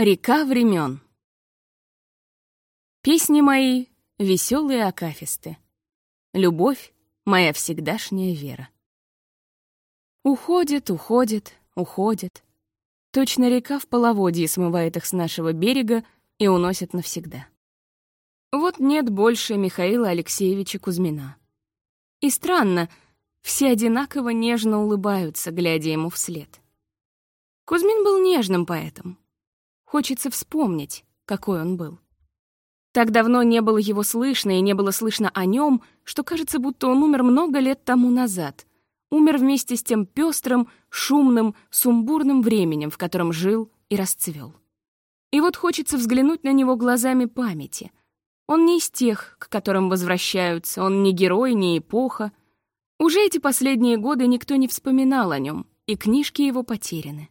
Река времен. Песни мои веселые акафисты. Любовь — моя всегдашняя вера. Уходит, уходит, уходит. Точно река в половодье смывает их с нашего берега и уносит навсегда. Вот нет больше Михаила Алексеевича Кузьмина. И странно, все одинаково нежно улыбаются, глядя ему вслед. Кузьмин был нежным поэтом. Хочется вспомнить, какой он был. Так давно не было его слышно, и не было слышно о нем, что кажется, будто он умер много лет тому назад. Умер вместе с тем пестрым, шумным, сумбурным временем, в котором жил и расцвел. И вот хочется взглянуть на него глазами памяти. Он не из тех, к которым возвращаются, он не герой, не эпоха. Уже эти последние годы никто не вспоминал о нем, и книжки его потеряны.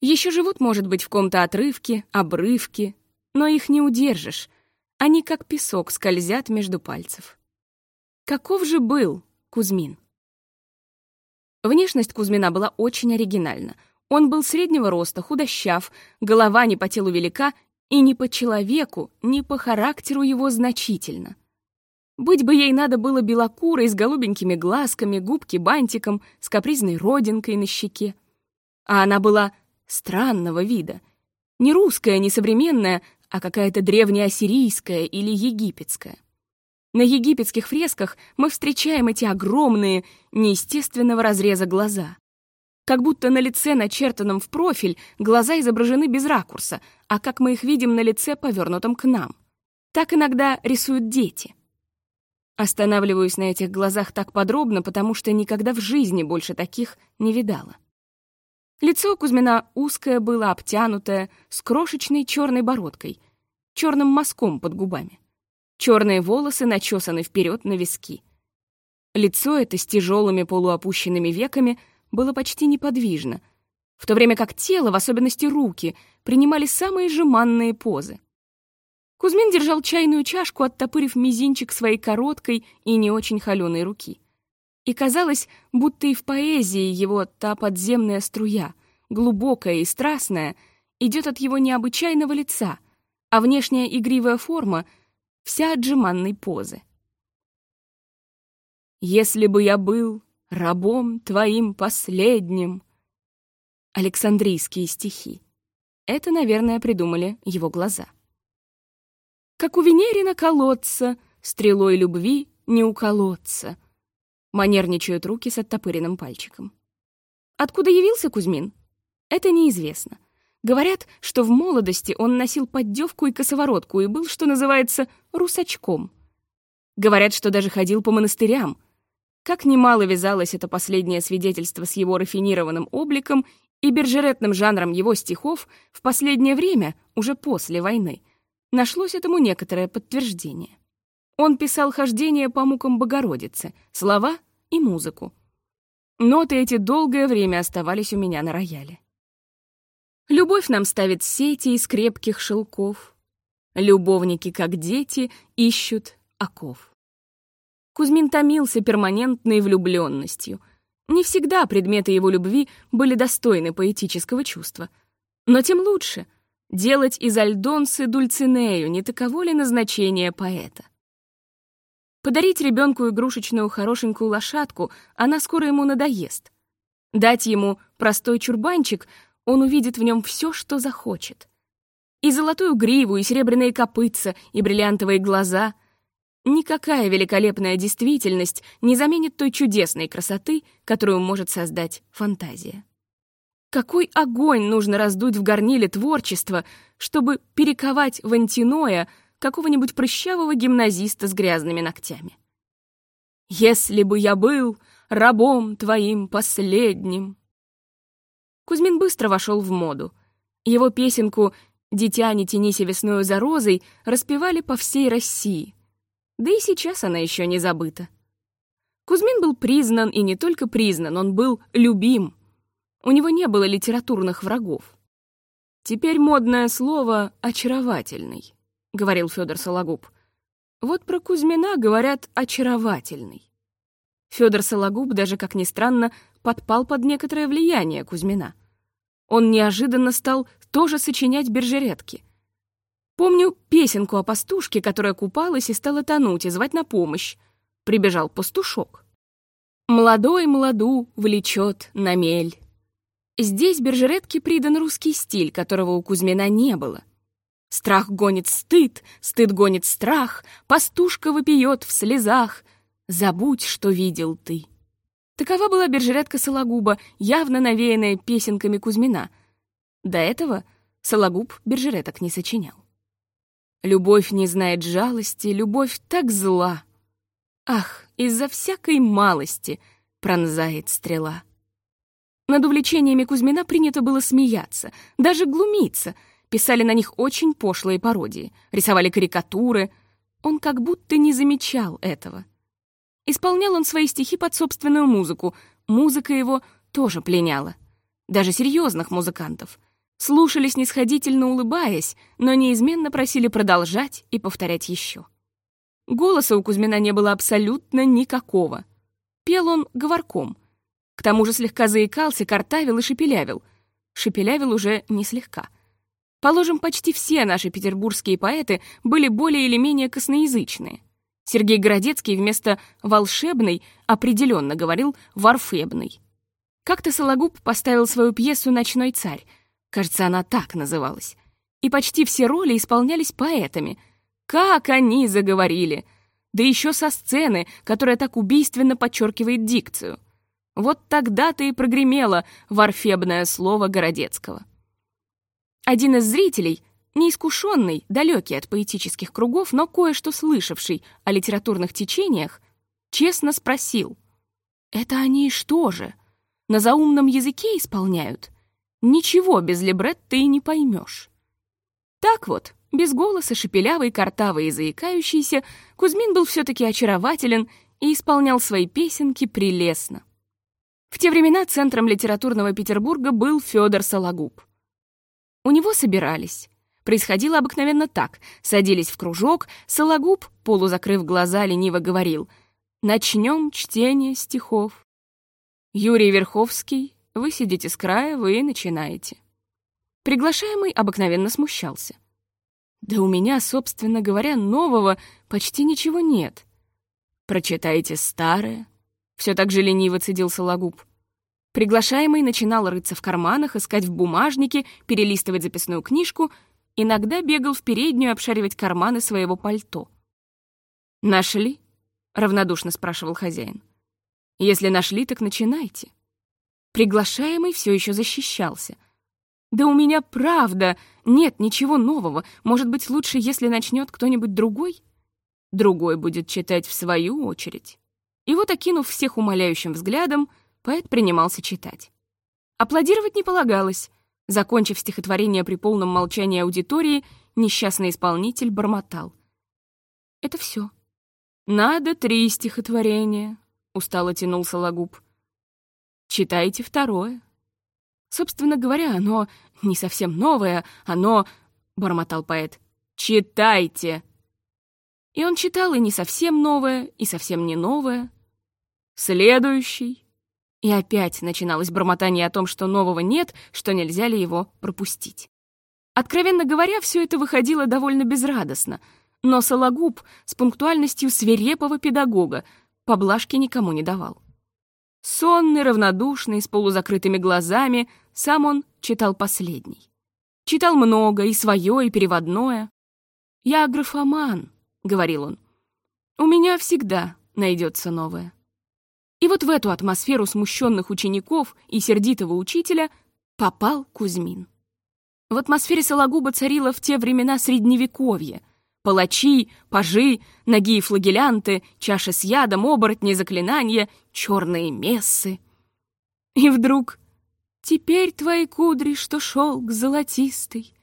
Еще живут, может быть, в ком-то отрывки, обрывки, но их не удержишь. Они как песок скользят между пальцев. Каков же был Кузьмин? Внешность Кузьмина была очень оригинальна. Он был среднего роста, худощав, голова не по телу велика и ни по человеку, ни по характеру его значительно. Быть бы ей надо было белокурой, с голубенькими глазками, губки бантиком, с капризной родинкой на щеке. А она была странного вида. Не русская, не современная, а какая-то древнеассирийская или египетская. На египетских фресках мы встречаем эти огромные, неестественного разреза глаза. Как будто на лице, начертанном в профиль, глаза изображены без ракурса, а как мы их видим на лице, повернутом к нам. Так иногда рисуют дети. Останавливаюсь на этих глазах так подробно, потому что никогда в жизни больше таких не видала. Лицо Кузьмина узкое было, обтянутое, с крошечной черной бородкой, черным мазком под губами. Черные волосы начесаны вперед на виски. Лицо это с тяжелыми полуопущенными веками было почти неподвижно, в то время как тело, в особенности руки, принимали самые жеманные позы. Кузьмин держал чайную чашку, оттопырив мизинчик своей короткой и не очень холеной руки и казалось, будто и в поэзии его та подземная струя, глубокая и страстная, идет от его необычайного лица, а внешняя игривая форма — вся отжиманной позы. «Если бы я был рабом твоим последним...» Александрийские стихи. Это, наверное, придумали его глаза. «Как у Венерина колодца, стрелой любви не уколоться», Манерничают руки с оттопыренным пальчиком. Откуда явился Кузьмин? Это неизвестно. Говорят, что в молодости он носил поддевку и косоворотку и был, что называется, русачком. Говорят, что даже ходил по монастырям. Как немало вязалось это последнее свидетельство с его рафинированным обликом и бержеретным жанром его стихов в последнее время, уже после войны, нашлось этому некоторое подтверждение. Он писал хождение по мукам Богородицы, слова и музыку. Ноты эти долгое время оставались у меня на рояле. Любовь нам ставит сети из крепких шелков. Любовники, как дети, ищут оков. Кузьмин томился перманентной влюбленностью. Не всегда предметы его любви были достойны поэтического чувства. Но тем лучше. Делать из Альдонсы Дульцинею не таково ли назначение поэта? Подарить ребенку игрушечную хорошенькую лошадку, она скоро ему надоест. Дать ему простой чурбанчик, он увидит в нем все, что захочет. И золотую гриву, и серебряные копытца, и бриллиантовые глаза. Никакая великолепная действительность не заменит той чудесной красоты, которую может создать фантазия. Какой огонь нужно раздуть в горниле творчества, чтобы перековать в антиноя какого-нибудь прыщавого гимназиста с грязными ногтями. «Если бы я был рабом твоим последним!» Кузьмин быстро вошел в моду. Его песенку «Дитя, не тянись весною за розой» распевали по всей России. Да и сейчас она еще не забыта. Кузьмин был признан, и не только признан, он был любим. У него не было литературных врагов. Теперь модное слово «очаровательный». — говорил Федор Сологуб. «Вот про Кузьмина говорят очаровательный». Федор Сологуб даже, как ни странно, подпал под некоторое влияние Кузьмина. Он неожиданно стал тоже сочинять бержеретки. Помню песенку о пастушке, которая купалась и стала тонуть, и звать на помощь. Прибежал пастушок. «Молодой молоду влечет на мель». Здесь бержеретке придан русский стиль, которого у Кузьмина не было. Страх гонит стыд, стыд гонит страх, пастушка вопиет в слезах. Забудь, что видел ты. Такова была бержеретка Сологуба, явно навеянная песенками Кузьмина. До этого Сологуб бержереток не сочинял. Любовь не знает жалости, любовь так зла. Ах, из-за всякой малости пронзает стрела. Над увлечениями Кузьмина принято было смеяться, даже глумиться — писали на них очень пошлые пародии, рисовали карикатуры. Он как будто не замечал этого. Исполнял он свои стихи под собственную музыку, музыка его тоже пленяла. Даже серьезных музыкантов. Слушали снисходительно улыбаясь, но неизменно просили продолжать и повторять еще. Голоса у Кузьмина не было абсолютно никакого. Пел он говорком. К тому же слегка заикался, картавил и шепелявил. Шепелявил уже не слегка — Положим, почти все наши петербургские поэты были более или менее косноязычные. Сергей Городецкий вместо «волшебный» определенно говорил «варфебный». Как-то Сологуб поставил свою пьесу «Ночной царь», кажется, она так называлась, и почти все роли исполнялись поэтами. Как они заговорили! Да еще со сцены, которая так убийственно подчеркивает дикцию. Вот тогда-то и прогремело варфебное слово Городецкого. Один из зрителей, неискушенный, далекий от поэтических кругов, но кое-что слышавший о литературных течениях, честно спросил, «Это они что же, на заумном языке исполняют? Ничего без либретто и не поймешь». Так вот, без голоса, шепелявый, картавый и заикающийся, Кузьмин был все-таки очарователен и исполнял свои песенки прелестно. В те времена центром литературного Петербурга был Федор Сологуб. У него собирались. Происходило обыкновенно так. Садились в кружок, Сологуб, полузакрыв глаза, лениво говорил «Начнем чтение стихов». Юрий Верховский, вы сидите с края, вы начинаете. Приглашаемый обыкновенно смущался. Да у меня, собственно говоря, нового почти ничего нет. Прочитайте старое. Все так же лениво цедил Сологуб. Приглашаемый начинал рыться в карманах, искать в бумажнике, перелистывать записную книжку, иногда бегал в переднюю обшаривать карманы своего пальто. «Нашли?» — равнодушно спрашивал хозяин. «Если нашли, так начинайте». Приглашаемый все еще защищался. «Да у меня правда! Нет ничего нового. Может быть, лучше, если начнет кто-нибудь другой?» Другой будет читать в свою очередь. И вот, окинув всех умоляющим взглядом, поэт принимался читать. Аплодировать не полагалось. Закончив стихотворение при полном молчании аудитории, несчастный исполнитель бормотал. «Это все. Надо три стихотворения», — устало тянул Сологуб. «Читайте второе». «Собственно говоря, оно не совсем новое, оно...» — бормотал поэт. «Читайте!» И он читал и не совсем новое, и совсем не новое. «Следующий», и опять начиналось бормотание о том, что нового нет, что нельзя ли его пропустить. Откровенно говоря, все это выходило довольно безрадостно, но Сологуб с пунктуальностью свирепого педагога поблажки никому не давал. Сонный, равнодушный, с полузакрытыми глазами, сам он читал последний. Читал много, и свое, и переводное. «Я графоман», — говорил он. «У меня всегда найдется новое». И вот в эту атмосферу смущенных учеников и сердитого учителя попал Кузьмин. В атмосфере Сологуба царило в те времена средневековье. Палачи, пажи, ноги и флагелянты, чаши с ядом, оборотни, заклинания, черные мессы. И вдруг «Теперь твои кудри, что шелк золотистый,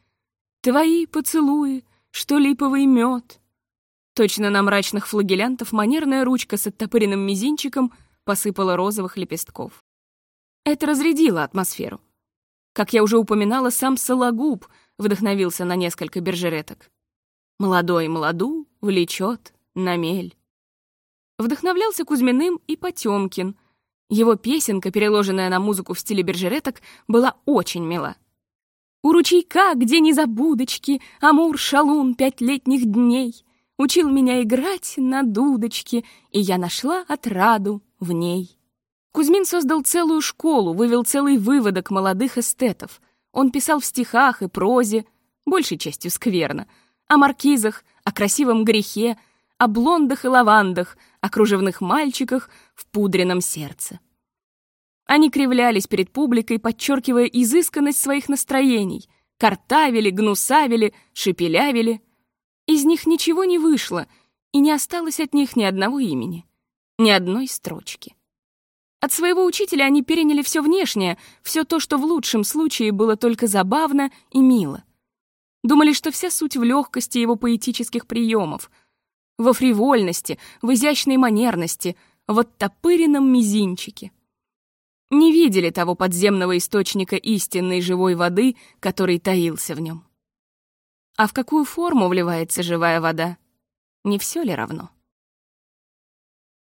Твои поцелуи, что липовый мед». Точно на мрачных флагелянтов манерная ручка с оттопыренным мизинчиком — посыпала розовых лепестков. Это разрядило атмосферу. Как я уже упоминала, сам Сологуб вдохновился на несколько бержереток. «Молодой молоду влечет на мель». Вдохновлялся Кузьминым и Потемкин. Его песенка, переложенная на музыку в стиле бержереток, была очень мила. У ручейка, где незабудочки, Амур, шалун пятилетних дней, Учил меня играть на дудочке, И я нашла отраду в ней. Кузьмин создал целую школу, вывел целый выводок молодых эстетов. Он писал в стихах и прозе, большей частью скверно, о маркизах, о красивом грехе, о блондах и лавандах, о кружевных мальчиках в пудренном сердце. Они кривлялись перед публикой, подчеркивая изысканность своих настроений, картавили, гнусавили, шепелявили. Из них ничего не вышло, и не осталось от них ни одного имени, ни одной строчки. От своего учителя они переняли все внешнее, все то, что в лучшем случае было только забавно и мило. Думали, что вся суть в легкости его поэтических приемов, во фривольности, в изящной манерности, в оттопыренном мизинчике не видели того подземного источника истинной живой воды, который таился в нем. А в какую форму вливается живая вода? Не все ли равно?